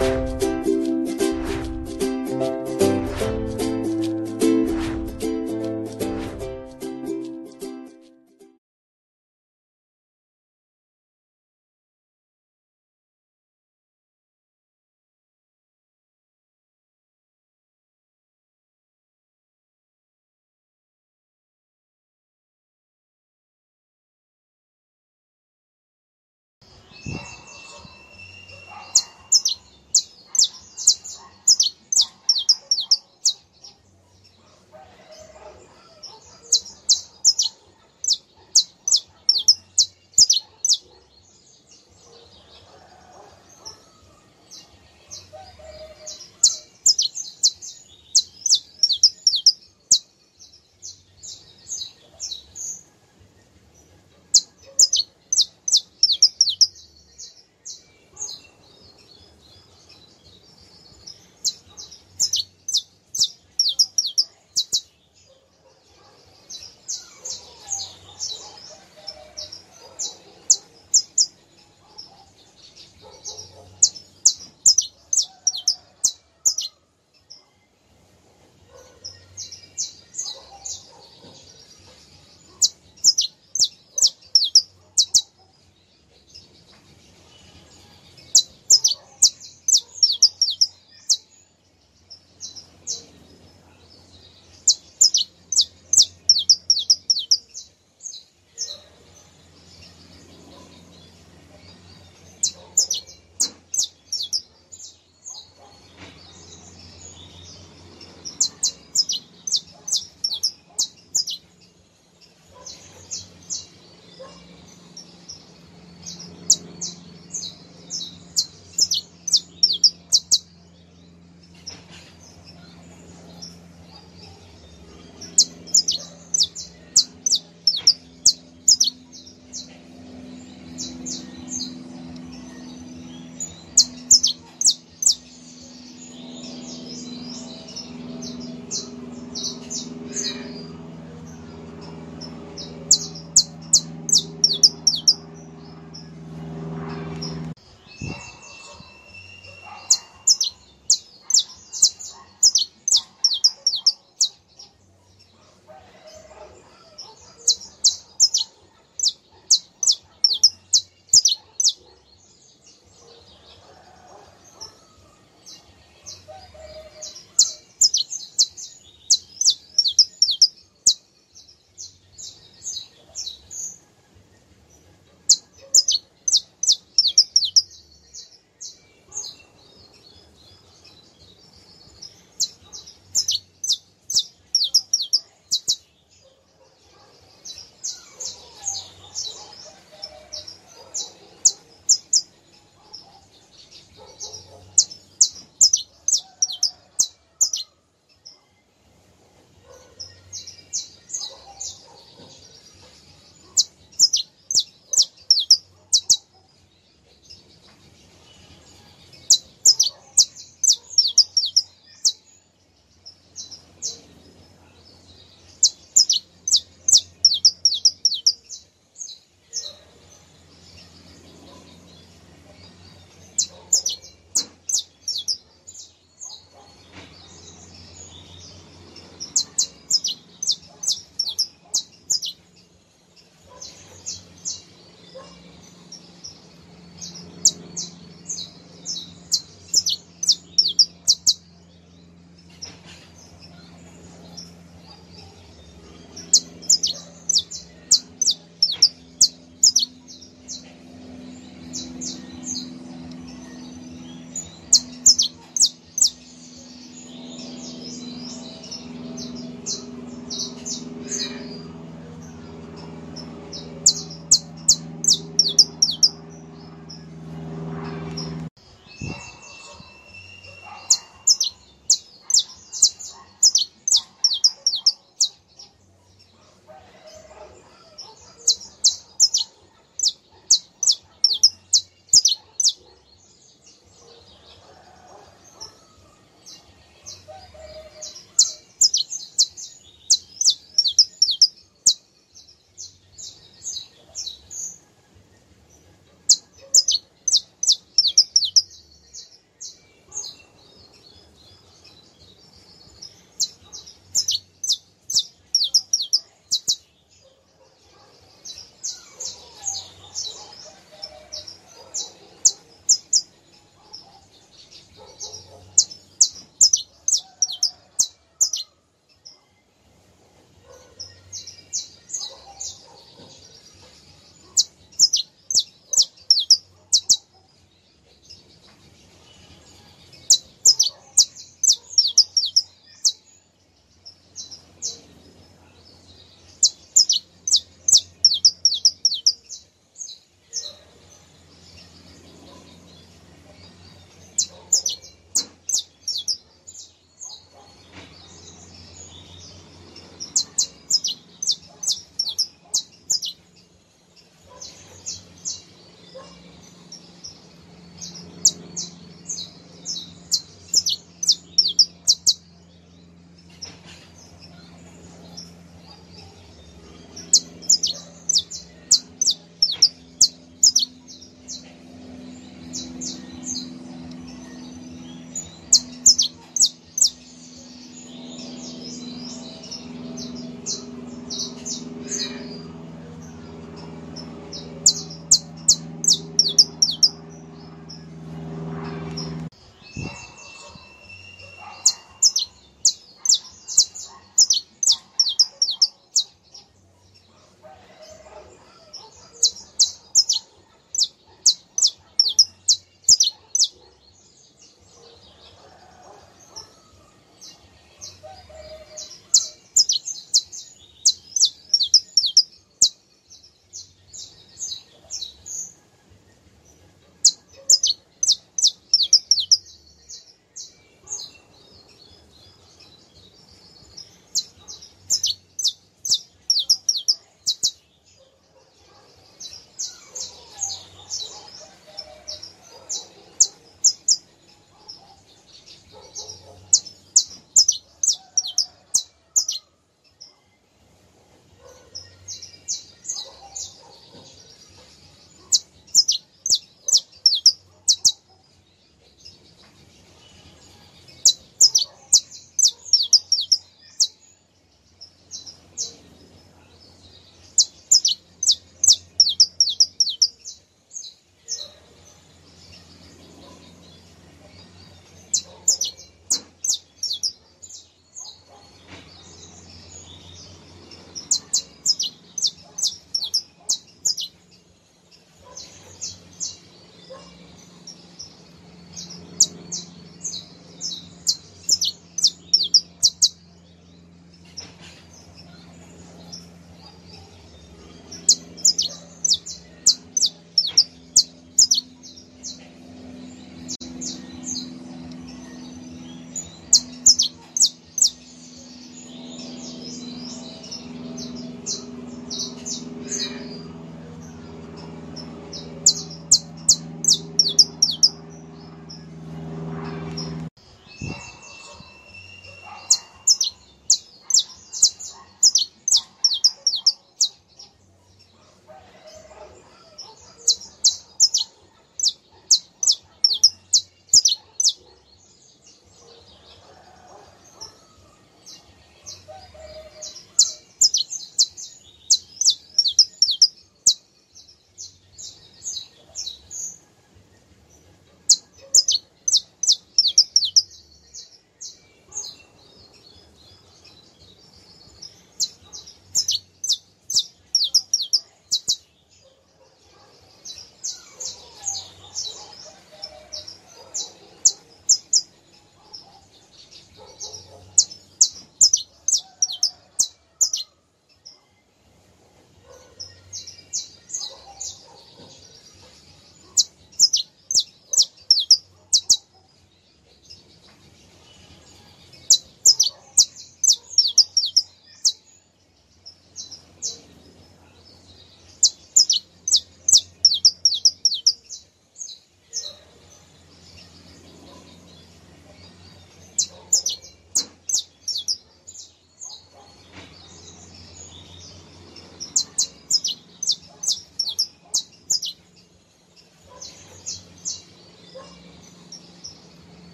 you